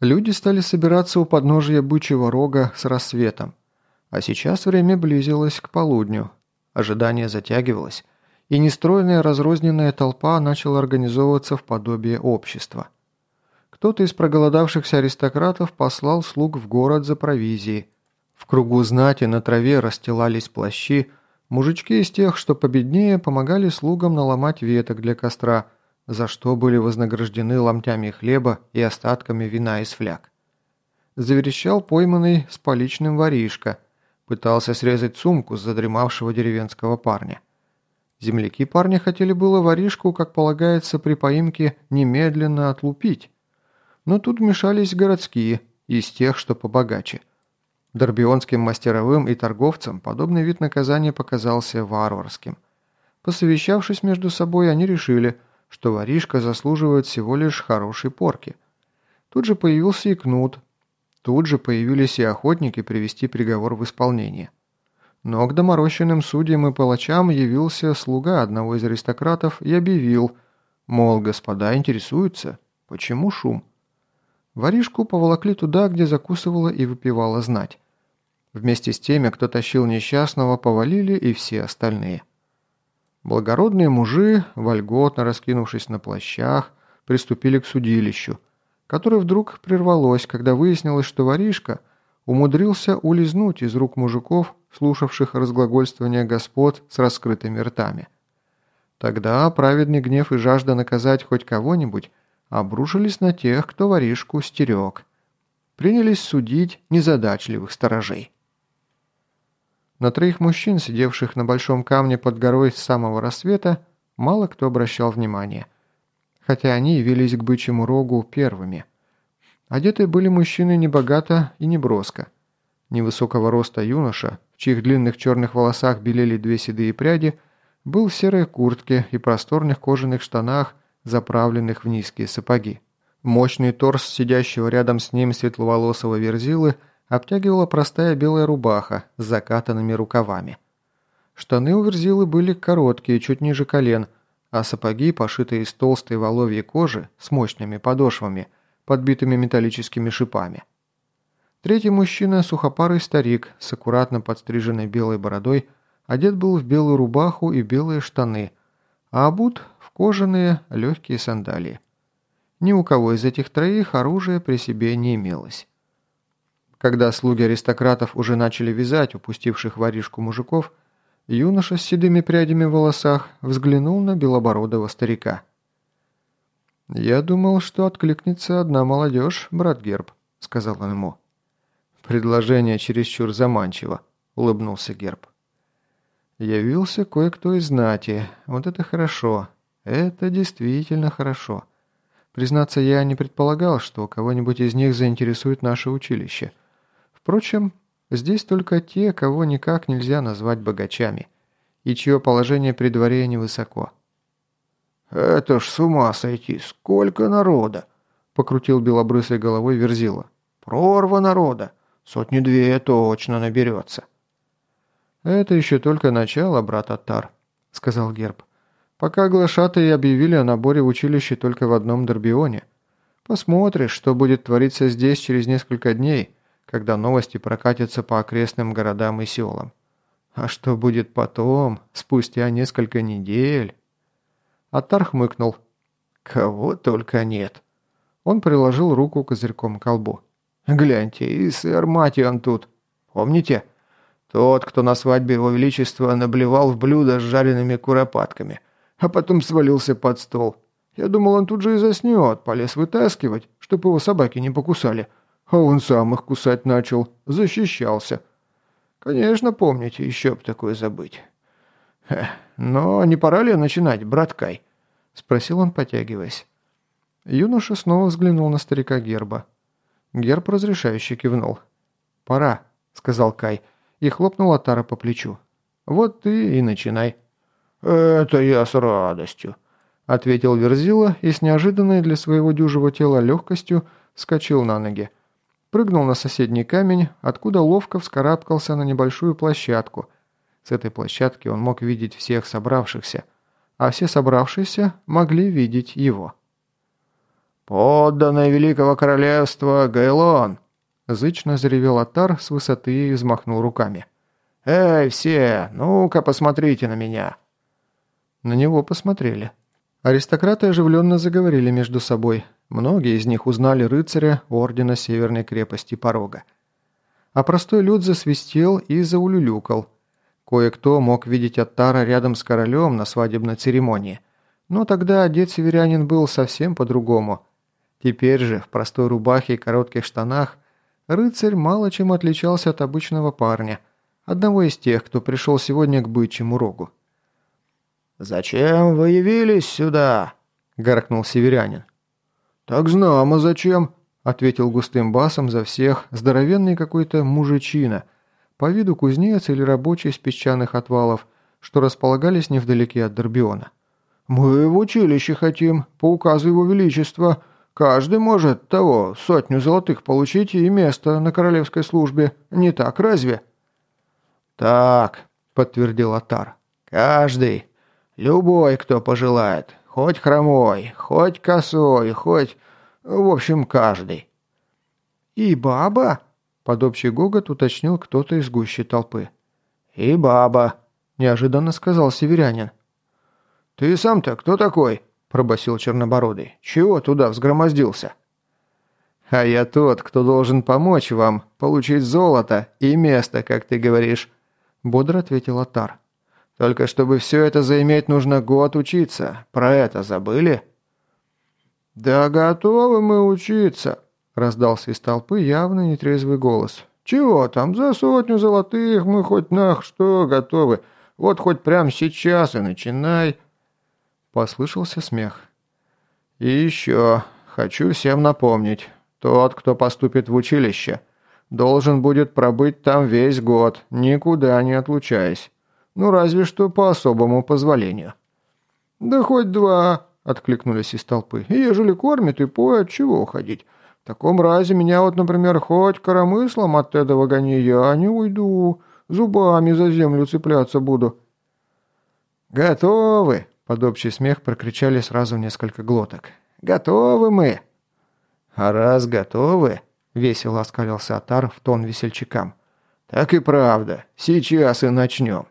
Люди стали собираться у подножия бычьего рога с рассветом. А сейчас время близилось к полудню. Ожидание затягивалось, и нестройная разрозненная толпа начала организовываться в подобие общества. Кто-то из проголодавшихся аристократов послал слуг в город за провизией. В кругу знати на траве расстилались плащи, мужички из тех, что победнее, помогали слугам наломать веток для костра – за что были вознаграждены ломтями хлеба и остатками вина из фляг. Заверещал пойманный с поличным воришка, пытался срезать сумку с задремавшего деревенского парня. Земляки парня хотели было воришку, как полагается при поимке, немедленно отлупить. Но тут вмешались городские, из тех, что побогаче. Дорбионским мастеровым и торговцам подобный вид наказания показался варварским. Посовещавшись между собой, они решили – что воришка заслуживает всего лишь хорошей порки. Тут же появился и кнут. Тут же появились и охотники привести приговор в исполнение. Но к доморощенным судьям и палачам явился слуга одного из аристократов и объявил, мол, господа интересуются, почему шум? Воришку поволокли туда, где закусывала и выпивала знать. Вместе с теми, кто тащил несчастного, повалили и все остальные. Благородные мужи, вольготно раскинувшись на плащах, приступили к судилищу, которое вдруг прервалось, когда выяснилось, что воришка умудрился улизнуть из рук мужиков, слушавших разглагольствования господ с раскрытыми ртами. Тогда праведный гнев и жажда наказать хоть кого-нибудь обрушились на тех, кто воришку стерег. Принялись судить незадачливых сторожей. На троих мужчин, сидевших на большом камне под горой с самого рассвета, мало кто обращал внимание. Хотя они явились к бычьему рогу первыми. Одеты были мужчины небогато и неброско. Невысокого роста юноша, в чьих длинных черных волосах белели две седые пряди, был в серой куртке и просторных кожаных штанах, заправленных в низкие сапоги. Мощный торс сидящего рядом с ним светловолосого верзилы – обтягивала простая белая рубаха с закатанными рукавами. Штаны у Верзилы были короткие, чуть ниже колен, а сапоги, пошитые из толстой воловьей кожи с мощными подошвами, подбитыми металлическими шипами. Третий мужчина, сухопарый старик с аккуратно подстриженной белой бородой, одет был в белую рубаху и белые штаны, а обут в кожаные легкие сандалии. Ни у кого из этих троих оружия при себе не имелось. Когда слуги аристократов уже начали вязать упустивших воришку мужиков, юноша с седыми прядями в волосах взглянул на белобородого старика. «Я думал, что откликнется одна молодежь, брат Герб», — сказал он ему. «Предложение чересчур заманчиво», — улыбнулся Герб. «Явился кое-кто из знати. Вот это хорошо. Это действительно хорошо. Признаться, я не предполагал, что кого-нибудь из них заинтересует наше училище». Впрочем, здесь только те, кого никак нельзя назвать богачами, и чье положение при дворе невысоко. «Это ж с ума сойти! Сколько народа!» — покрутил белобрысой головой Верзила. «Прорва народа! Сотни-две точно наберется!» «Это еще только начало, брат Аттар», — сказал Герб. «Пока глашатые объявили о наборе в училище только в одном Дорбионе. Посмотришь, что будет твориться здесь через несколько дней, когда новости прокатятся по окрестным городам и селам. А что будет потом, спустя несколько недель? Атар хмыкнул. Кого только нет. Он приложил руку козырьком к колбу. Гляньте, и сэр Матиан тут. Помните? Тот, кто на свадьбе его величества наблевал в блюдо с жареными куропатками, а потом свалился под стол. Я думал, он тут же и заснет, полез вытаскивать, чтобы его собаки не покусали. А он сам их кусать начал, защищался. Конечно, помните, еще б такое забыть. но не пора ли начинать, брат Кай? Спросил он, потягиваясь. Юноша снова взглянул на старика Герба. Герб разрешающе кивнул. «Пора», — сказал Кай, и хлопнул Атара по плечу. «Вот ты и начинай». «Это я с радостью», — ответил Верзила и с неожиданной для своего дюжего тела легкостью вскочил на ноги прыгнул на соседний камень, откуда ловко вскарабкался на небольшую площадку. С этой площадки он мог видеть всех собравшихся, а все собравшиеся могли видеть его. «Подданный Великого Королевства Гайлон!» Зычно заревел Атар с высоты и взмахнул руками. «Эй, все, ну-ка посмотрите на меня!» На него посмотрели. Аристократы оживленно заговорили между собой. Многие из них узнали рыцаря Ордена Северной крепости Порога. А простой люд засвистел и заулюлюкал. Кое-кто мог видеть Аттара рядом с королем на свадебной церемонии. Но тогда одет северянин был совсем по-другому. Теперь же, в простой рубахе и коротких штанах, рыцарь мало чем отличался от обычного парня, одного из тех, кто пришел сегодня к бычьему рогу. «Зачем вы явились сюда?» – гаркнул северянин. «Так знамо зачем», – ответил густым басом за всех здоровенный какой-то мужичина, по виду кузнец или рабочий с песчаных отвалов, что располагались невдалеке от Дорбиона. «Мы в училище хотим, по указу его величества. Каждый может того, сотню золотых получить и место на королевской службе. Не так разве?» «Так», – подтвердил Атар. «Каждый. Любой, кто пожелает. Хоть хромой, хоть косой, хоть... В общем, каждый». «И баба?» – под общий гогот уточнил кто-то из гущей толпы. «И баба», – неожиданно сказал северянин. «Ты сам-то кто такой?» – пробасил Чернобородый. «Чего туда взгромоздился?» «А я тот, кто должен помочь вам получить золото и место, как ты говоришь», – бодро ответил Атар. Только чтобы все это заиметь, нужно год учиться. Про это забыли?» «Да готовы мы учиться», – раздался из толпы явно нетрезвый голос. «Чего там, за сотню золотых мы хоть на что готовы. Вот хоть прямо сейчас и начинай». Послышался смех. «И еще хочу всем напомнить. Тот, кто поступит в училище, должен будет пробыть там весь год, никуда не отлучаясь. Ну, разве что по особому позволению». «Да хоть два», — откликнулись из толпы. «Ежели кормят и поят, чего уходить? В таком разе меня вот, например, хоть коромыслом от этого гони, я не уйду, зубами за землю цепляться буду». «Готовы!» — под общий смех прокричали сразу несколько глоток. «Готовы мы!» «А раз готовы...» — весело оскалился Атар в тон весельчакам. «Так и правда, сейчас и начнем».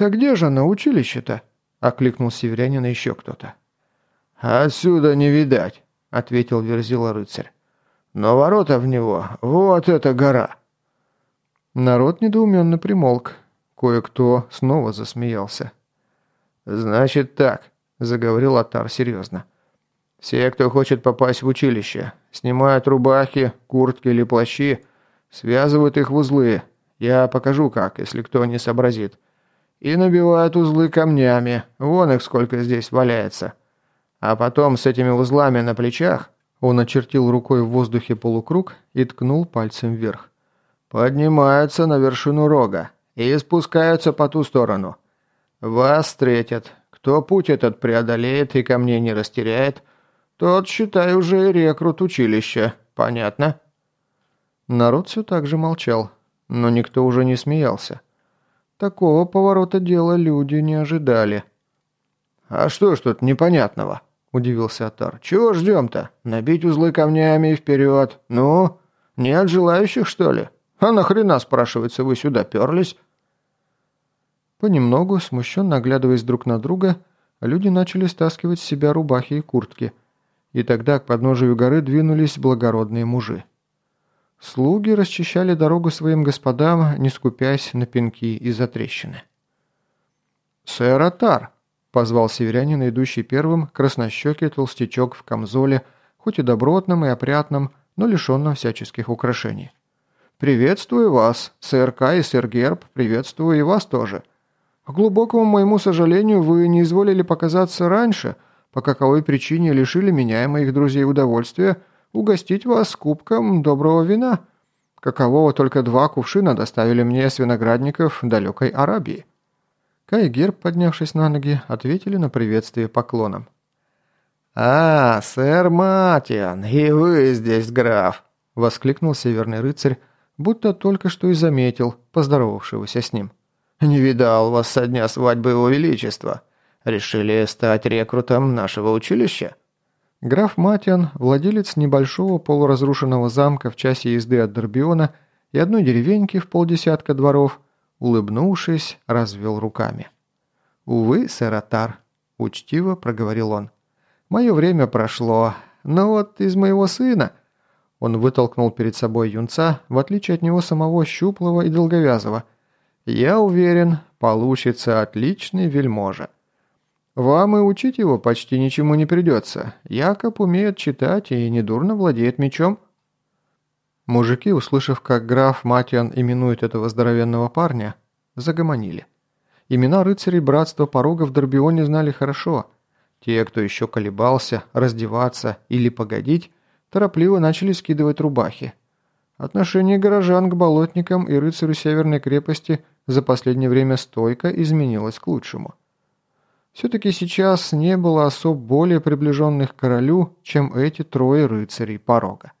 «Так где же она, училище-то?» – окликнул северянина еще кто-то. «Отсюда не видать», – ответил Верзила рыцарь. «Но ворота в него, вот эта гора». Народ недоуменно примолк. Кое-кто снова засмеялся. «Значит так», – заговорил Атар серьезно. «Все, кто хочет попасть в училище, снимают рубахи, куртки или плащи, связывают их в узлы. Я покажу как, если кто не сообразит и набивают узлы камнями, вон их сколько здесь валяется. А потом с этими узлами на плечах он очертил рукой в воздухе полукруг и ткнул пальцем вверх. Поднимаются на вершину рога и спускаются по ту сторону. Вас встретят. Кто путь этот преодолеет и камней не растеряет, тот, считай, уже рекрут училища. Понятно?» Народ все так же молчал, но никто уже не смеялся. Такого поворота дела люди не ожидали. «А что ж тут непонятного?» – удивился Атар. «Чего ждем-то? Набить узлы камнями и вперед. Ну, нет желающих, что ли? А нахрена, спрашивается, вы сюда перлись?» Понемногу, смущенно оглядываясь друг на друга, люди начали стаскивать с себя рубахи и куртки. И тогда к подножию горы двинулись благородные мужи. Слуги расчищали дорогу своим господам, не скупясь на пинки и затрещины. «Сэр Атар!» – позвал северянин, идущий первым, краснощекий толстячок в камзоле, хоть и добротном и опрятном, но лишенном всяческих украшений. «Приветствую вас, сэр Кай и сэр Герб, приветствую и вас тоже. К глубокому моему сожалению, вы не изволили показаться раньше, по каковой причине лишили меня и моих друзей удовольствия – угостить вас кубком доброго вина, какового только два кувшина доставили мне с виноградников далекой Арабии». Кай и Герб, поднявшись на ноги, ответили на приветствие поклоном. «А, сэр Матиан, и вы здесь, граф!» — воскликнул северный рыцарь, будто только что и заметил поздоровавшегося с ним. «Не видал вас со дня свадьбы его величества. Решили стать рекрутом нашего училища?» Граф Матиан, владелец небольшого полуразрушенного замка в часе езды от Дорбиона и одной деревеньки в полдесятка дворов, улыбнувшись, развел руками. «Увы, сэр Атар», — учтиво проговорил он. «Мое время прошло, но вот из моего сына...» Он вытолкнул перед собой юнца, в отличие от него самого щуплого и долговязого. «Я уверен, получится отличный вельможа». Вам и учить его почти ничему не придется. Якоб умеет читать и недурно владеет мечом». Мужики, услышав, как граф Матиан именует этого здоровенного парня, загомонили. Имена рыцарей Братства Порога в Дорбионе знали хорошо. Те, кто еще колебался, раздеваться или погодить, торопливо начали скидывать рубахи. Отношение горожан к болотникам и рыцарю Северной крепости за последнее время стойко изменилось к лучшему. Все-таки сейчас не было особ более приближенных к королю, чем эти трое рыцарей порога.